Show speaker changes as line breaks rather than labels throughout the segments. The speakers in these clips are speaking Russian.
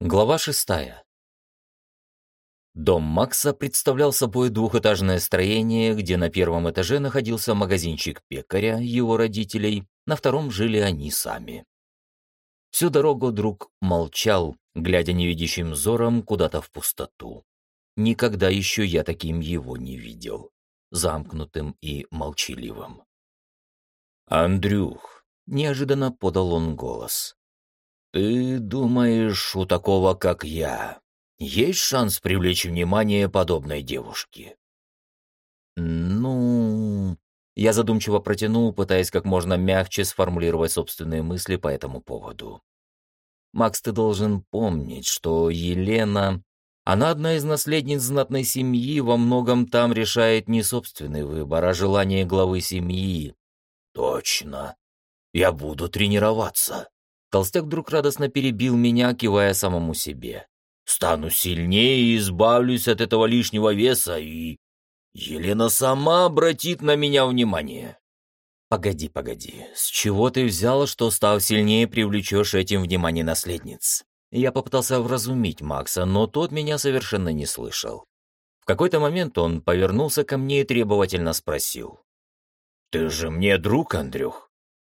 Глава шестая. Дом Макса представлял собой двухэтажное строение, где на первом этаже находился магазинчик пекаря, его родителей, на втором жили они сами. Всю дорогу друг молчал, глядя невидящим взором куда-то в пустоту. Никогда еще я таким его не видел, замкнутым и молчаливым. «Андрюх», — неожиданно подал он голос, «Ты думаешь, у такого, как я, есть шанс привлечь внимание подобной девушки?» «Ну...» Я задумчиво протянул, пытаясь как можно мягче сформулировать собственные мысли по этому поводу. «Макс, ты должен помнить, что Елена... Она одна из наследниц знатной семьи, во многом там решает не собственный выбор, а желание главы семьи». «Точно. Я буду тренироваться». Толстяк вдруг радостно перебил меня, кивая самому себе. «Стану сильнее и избавлюсь от этого лишнего веса, и Елена сама обратит на меня внимание». «Погоди, погоди, с чего ты взял, что, став сильнее, привлечешь этим внимание наследниц?» Я попытался вразумить Макса, но тот меня совершенно не слышал. В какой-то момент он повернулся ко мне и требовательно спросил. «Ты же мне друг, Андрюх?»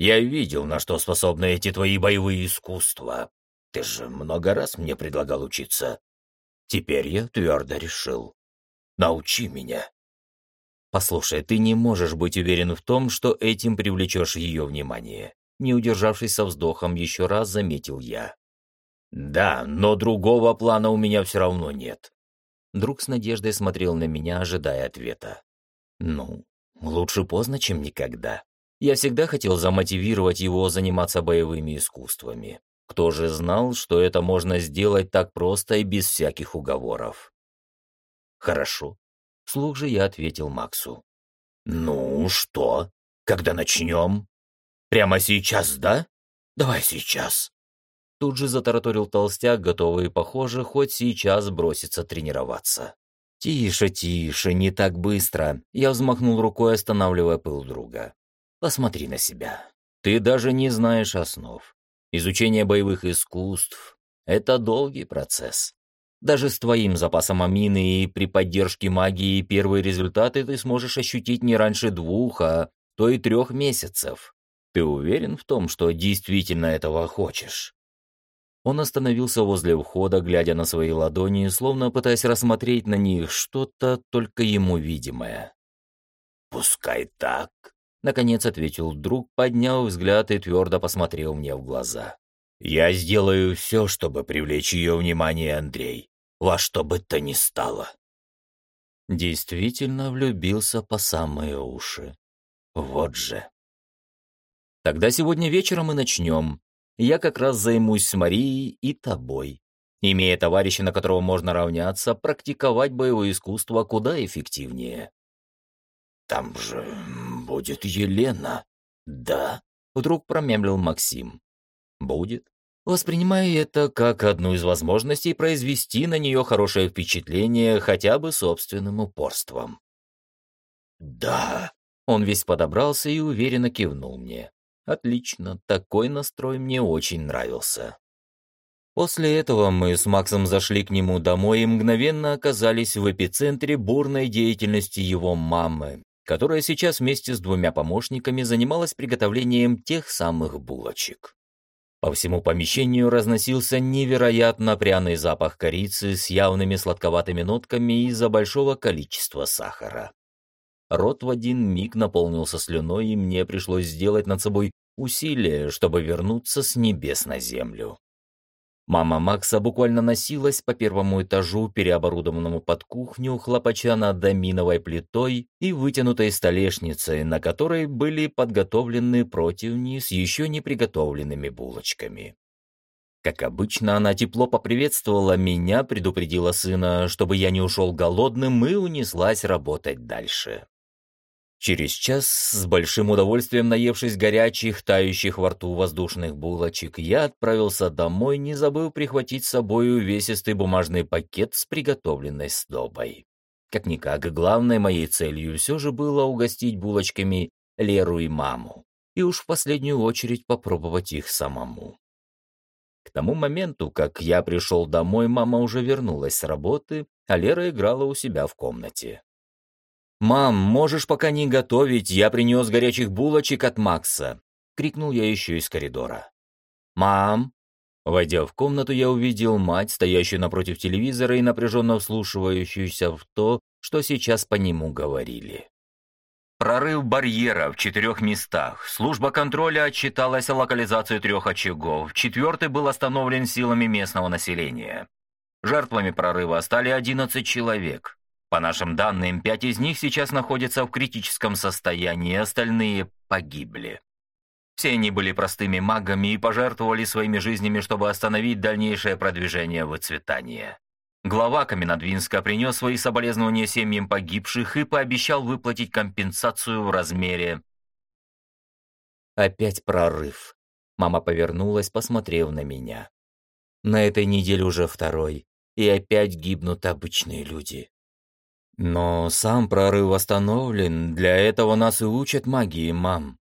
Я видел, на что способны эти твои боевые искусства. Ты же много раз мне предлагал учиться. Теперь я твердо решил. Научи меня. Послушай, ты не можешь быть уверен в том, что этим привлечешь ее внимание. Не удержавшись со вздохом, еще раз заметил я. Да, но другого плана у меня все равно нет. Друг с надеждой смотрел на меня, ожидая ответа. Ну, лучше поздно, чем никогда. Я всегда хотел замотивировать его заниматься боевыми искусствами. Кто же знал, что это можно сделать так просто и без всяких уговоров? Хорошо. Слух же я ответил Максу. Ну, что? Когда начнем? Прямо сейчас, да? Давай сейчас. Тут же затараторил толстяк, готовый, похоже, хоть сейчас броситься тренироваться. «Тише, тише, не так быстро!» Я взмахнул рукой, останавливая пыл друга. Посмотри на себя. Ты даже не знаешь основ. Изучение боевых искусств — это долгий процесс. Даже с твоим запасом амины и при поддержке магии первые результаты ты сможешь ощутить не раньше двух, а то и трех месяцев. Ты уверен в том, что действительно этого хочешь?» Он остановился возле входа, глядя на свои ладони, словно пытаясь рассмотреть на них что-то только ему видимое. «Пускай так», Наконец ответил друг, поднял взгляд и твердо посмотрел мне в глаза. «Я сделаю все, чтобы привлечь ее внимание, Андрей, во что бы то ни стало». Действительно влюбился по самые уши. Вот же. Тогда сегодня вечером мы начнем. Я как раз займусь Марией и тобой. Имея товарища, на которого можно равняться, практиковать боевое искусство куда эффективнее. Там же будет Елена, да?» Вдруг промямлил Максим. «Будет. Воспринимаю это как одну из возможностей произвести на нее хорошее впечатление хотя бы собственным упорством». «Да». Он весь подобрался и уверенно кивнул мне. «Отлично, такой настрой мне очень нравился». После этого мы с Максом зашли к нему домой и мгновенно оказались в эпицентре бурной деятельности его мамы, которая сейчас вместе с двумя помощниками занималась приготовлением тех самых булочек. По всему помещению разносился невероятно пряный запах корицы с явными сладковатыми нотками из-за большого количества сахара. Рот в один миг наполнился слюной, и мне пришлось сделать над собой усилие, чтобы вернуться с небес на землю. Мама Макса буквально носилась по первому этажу, переоборудованному под кухню, хлопача над доминовой плитой и вытянутой столешницей, на которой были подготовлены противни с еще не приготовленными булочками. Как обычно, она тепло поприветствовала меня, предупредила сына, чтобы я не ушел голодным, и унеслась работать дальше. Через час, с большим удовольствием наевшись горячих, тающих во рту воздушных булочек, я отправился домой, не забыв прихватить с собой увесистый бумажный пакет с приготовленной сдобой. Как-никак, главной моей целью все же было угостить булочками Леру и маму, и уж в последнюю очередь попробовать их самому. К тому моменту, как я пришел домой, мама уже вернулась с работы, а Лера играла у себя в комнате. «Мам, можешь пока не готовить, я принес горячих булочек от Макса!» — крикнул я еще из коридора. «Мам!» Войдя в комнату, я увидел мать, стоящую напротив телевизора и напряженно вслушивающуюся в то, что сейчас по нему говорили. Прорыв барьера в четырех местах. Служба контроля отчиталась о локализации трех очагов. Четвертый был остановлен силами местного населения. Жертвами прорыва стали 11 человек. По нашим данным, пять из них сейчас находятся в критическом состоянии, остальные погибли. Все они были простыми магами и пожертвовали своими жизнями, чтобы остановить дальнейшее продвижение выцветания. Глава Каменодвинска принес свои соболезнования семьям погибших и пообещал выплатить компенсацию в размере... Опять прорыв. Мама повернулась, посмотрев на меня. На этой неделе уже второй, и опять гибнут обычные люди. Но сам прорыв остановлен, для этого нас и учат магии, мам.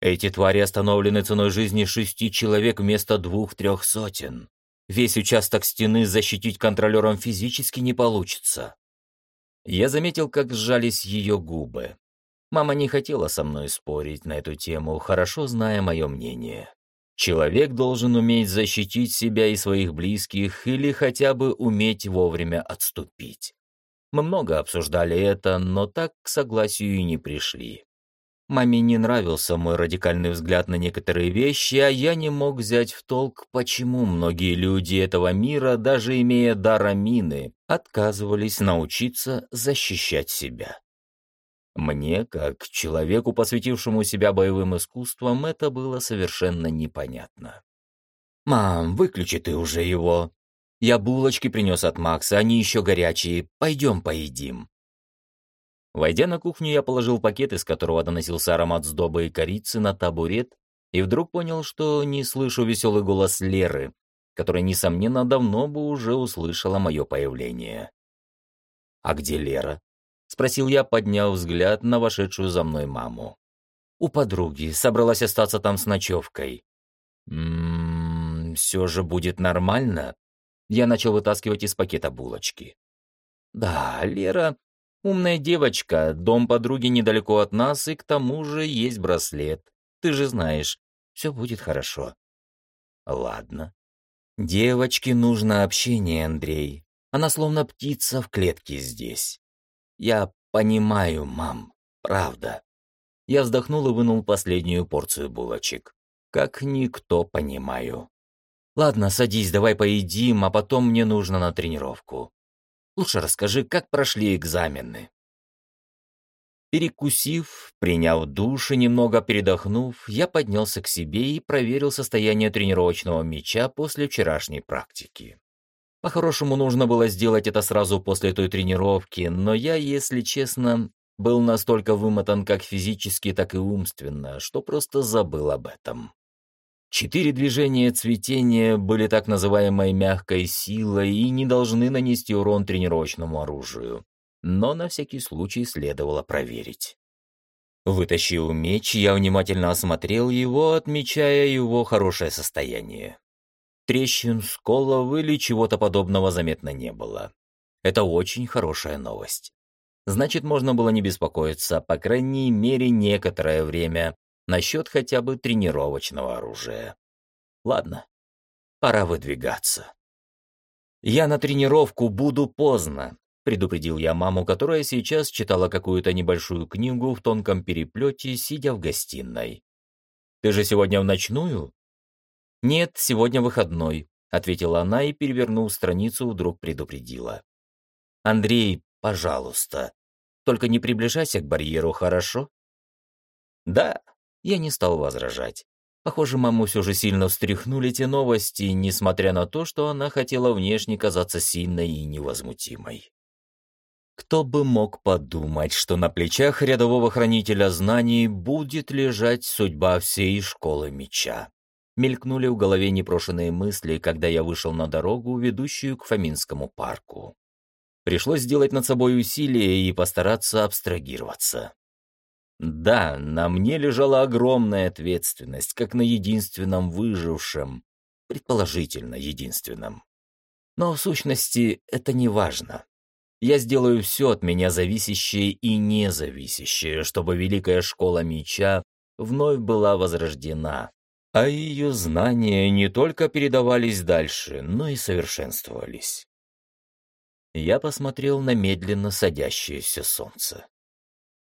Эти твари остановлены ценой жизни шести человек вместо двух-трех сотен. Весь участок стены защитить контролером физически не получится. Я заметил, как сжались ее губы. Мама не хотела со мной спорить на эту тему, хорошо зная мое мнение. Человек должен уметь защитить себя и своих близких или хотя бы уметь вовремя отступить. Мы много обсуждали это, но так к согласию и не пришли. Маме не нравился мой радикальный взгляд на некоторые вещи, а я не мог взять в толк, почему многие люди этого мира, даже имея дар Амины, отказывались научиться защищать себя. Мне, как человеку, посвятившему себя боевым искусствам, это было совершенно непонятно. «Мам, выключи ты уже его. Я булочки принес от Макса, они еще горячие. Пойдем поедим». Войдя на кухню, я положил пакет, из которого доносился аромат сдобы и корицы, на табурет, и вдруг понял, что не слышу веселый голос Леры, которая, несомненно, давно бы уже услышала мое появление. «А где Лера?» — спросил я, подняв взгляд на вошедшую за мной маму. «У подруги. Собралась остаться там с ночевкой». «Ммм, все же будет нормально?» Я начал вытаскивать из пакета булочки. «Да, Лера Умная девочка, дом подруги недалеко от нас, и к тому же есть браслет. Ты же знаешь, все будет хорошо. Ладно. Девочке нужно общение, Андрей. Она словно птица в клетке здесь. Я понимаю, мам, правда. Я вздохнул и вынул последнюю порцию булочек. Как никто понимаю. Ладно, садись, давай поедим, а потом мне нужно на тренировку. Лучше расскажи, как прошли экзамены». Перекусив, приняв душ и немного передохнув, я поднялся к себе и проверил состояние тренировочного мяча после вчерашней практики. По-хорошему, нужно было сделать это сразу после той тренировки, но я, если честно, был настолько вымотан как физически, так и умственно, что просто забыл об этом. Четыре движения цветения были так называемой мягкой силой и не должны нанести урон тренировочному оружию, но на всякий случай следовало проверить. Вытащив меч, я внимательно осмотрел его, отмечая его хорошее состояние. Трещин, сколов или чего-то подобного заметно не было. Это очень хорошая новость. Значит, можно было не беспокоиться, по крайней мере, некоторое время, насчет хотя бы тренировочного оружия. Ладно, пора выдвигаться. «Я на тренировку буду поздно», — предупредил я маму, которая сейчас читала какую-то небольшую книгу в тонком переплете, сидя в гостиной. «Ты же сегодня в ночную?» «Нет, сегодня выходной», — ответила она и, перевернув страницу, вдруг предупредила. «Андрей, пожалуйста, только не приближайся к барьеру, хорошо?» «Да», я не стал возражать. Похоже, маму все же сильно встряхнули те новости, несмотря на то, что она хотела внешне казаться сильной и невозмутимой. Кто бы мог подумать, что на плечах рядового хранителя знаний будет лежать судьба всей школы меча. Мелькнули в голове непрошенные мысли, когда я вышел на дорогу, ведущую к Фоминскому парку. Пришлось сделать над собой усилие и постараться абстрагироваться. Да, на мне лежала огромная ответственность, как на единственном выжившем. предположительно единственным. Но в сущности это не важно. Я сделаю все от меня зависящее и независящее, чтобы Великая Школа Меча вновь была возрождена, а ее знания не только передавались дальше, но и совершенствовались. Я посмотрел на медленно садящееся солнце.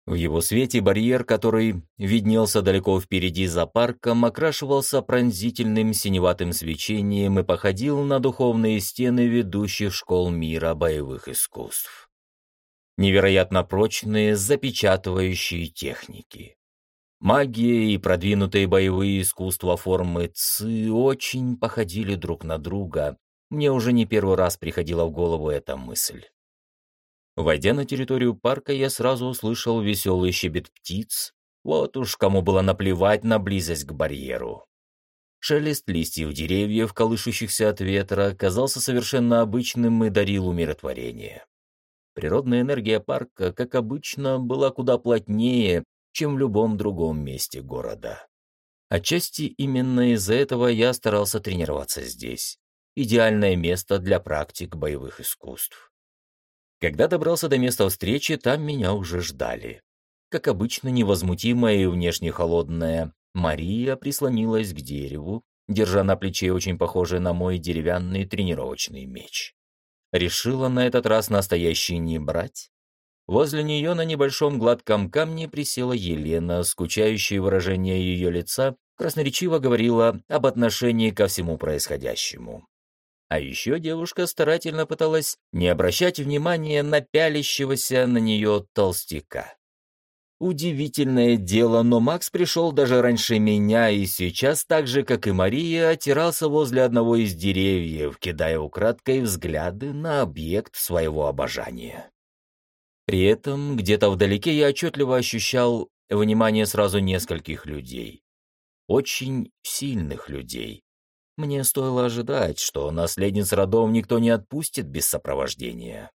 В его свете барьер, который виднелся далеко впереди за парком, окрашивался пронзительным синеватым свечением и походил на духовные стены ведущих школ мира боевых искусств. Невероятно прочные, запечатывающие техники. Магия и продвинутые боевые искусства формы ЦИ очень походили друг на друга. Мне уже не первый раз приходила в голову эта мысль. Войдя на территорию парка, я сразу услышал веселый щебет птиц. Вот уж кому было наплевать на близость к барьеру. Шелест листьев деревьев, колышущихся от ветра, казался совершенно обычным и дарил умиротворение. Природная энергия парка, как обычно, была куда плотнее, чем в любом другом месте города. Отчасти именно из-за этого я старался тренироваться здесь. Идеальное место для практик боевых искусств. Когда добрался до места встречи, там меня уже ждали. Как обычно, невозмутимая и внешне холодная, Мария прислонилась к дереву, держа на плече очень похожий на мой деревянный тренировочный меч. Решила на этот раз настоящий не брать. Возле нее на небольшом гладком камне присела Елена, скучающее выражение ее лица красноречиво говорила об отношении ко всему происходящему. А еще девушка старательно пыталась не обращать внимания на пялящегося на нее толстяка. Удивительное дело, но Макс пришел даже раньше меня и сейчас, так же, как и Мария, отирался возле одного из деревьев, кидая украдкой взгляды на объект своего обожания. При этом где-то вдалеке я отчетливо ощущал внимание сразу нескольких людей. Очень сильных людей, мне стоило ожидать, что наследниц родов никто не отпустит без сопровождения.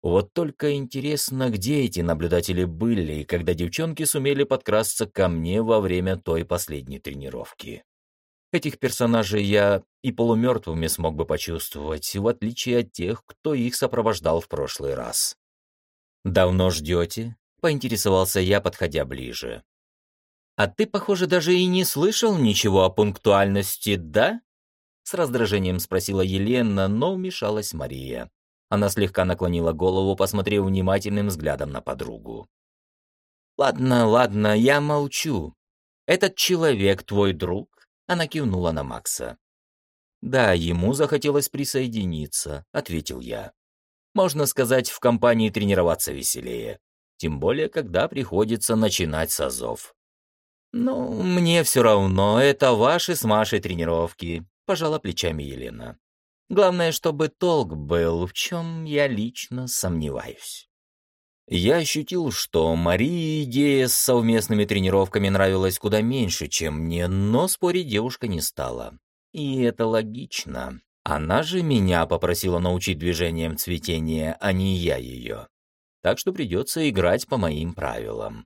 Вот только интересно, где эти наблюдатели были, когда девчонки сумели подкрасться ко мне во время той последней тренировки. Этих персонажей я и полумертвыми смог бы почувствовать, в отличие от тех, кто их сопровождал в прошлый раз. «Давно ждете?» — поинтересовался я, подходя ближе. «А ты, похоже, даже и не слышал ничего о пунктуальности, да?» С раздражением спросила Елена, но вмешалась Мария. Она слегка наклонила голову, посмотрев внимательным взглядом на подругу. «Ладно, ладно, я молчу. Этот человек твой друг?» Она кивнула на Макса. «Да, ему захотелось присоединиться», — ответил я. «Можно сказать, в компании тренироваться веселее. Тем более, когда приходится начинать с азов». «Ну, мне все равно, это ваши с Машей тренировки пожала плечами Елена. Главное, чтобы толк был, в чем я лично сомневаюсь. Я ощутил, что Марии идея с совместными тренировками нравилась куда меньше, чем мне, но спорить девушка не стала. И это логично. Она же меня попросила научить движением цветения, а не я ее. Так что придется играть по моим правилам.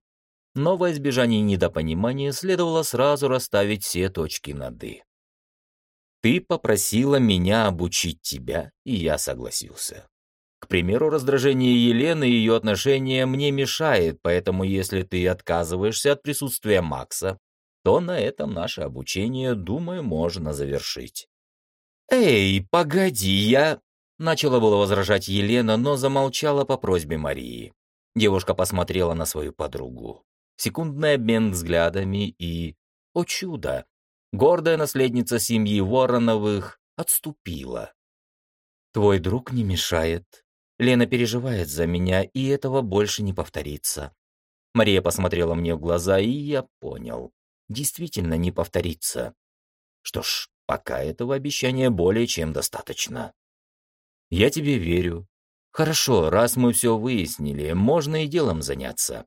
Но во избежание недопонимания следовало сразу расставить все точки над «и». Ты попросила меня обучить тебя, и я согласился. К примеру, раздражение Елены и ее отношения мне мешает, поэтому если ты отказываешься от присутствия Макса, то на этом наше обучение, думаю, можно завершить. «Эй, погоди, я...» Начала было возражать Елена, но замолчала по просьбе Марии. Девушка посмотрела на свою подругу. Секундный обмен взглядами и... О чудо! Гордая наследница семьи Вороновых, отступила. «Твой друг не мешает. Лена переживает за меня, и этого больше не повторится». Мария посмотрела мне в глаза, и я понял. Действительно не повторится. Что ж, пока этого обещания более чем достаточно. Я тебе верю. Хорошо, раз мы все выяснили, можно и делом заняться.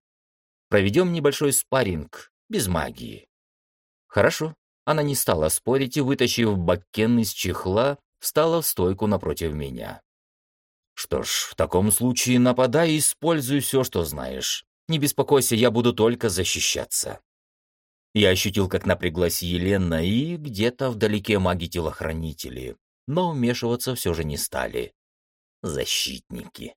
Проведем небольшой спарринг, без магии. Хорошо. Она не стала спорить и, вытащив бакен из чехла, встала в стойку напротив меня. «Что ж, в таком случае нападай и используй все, что знаешь. Не беспокойся, я буду только защищаться». Я ощутил, как напряглась Елена и где-то вдалеке маги-телохранители, но вмешиваться все же не стали. Защитники.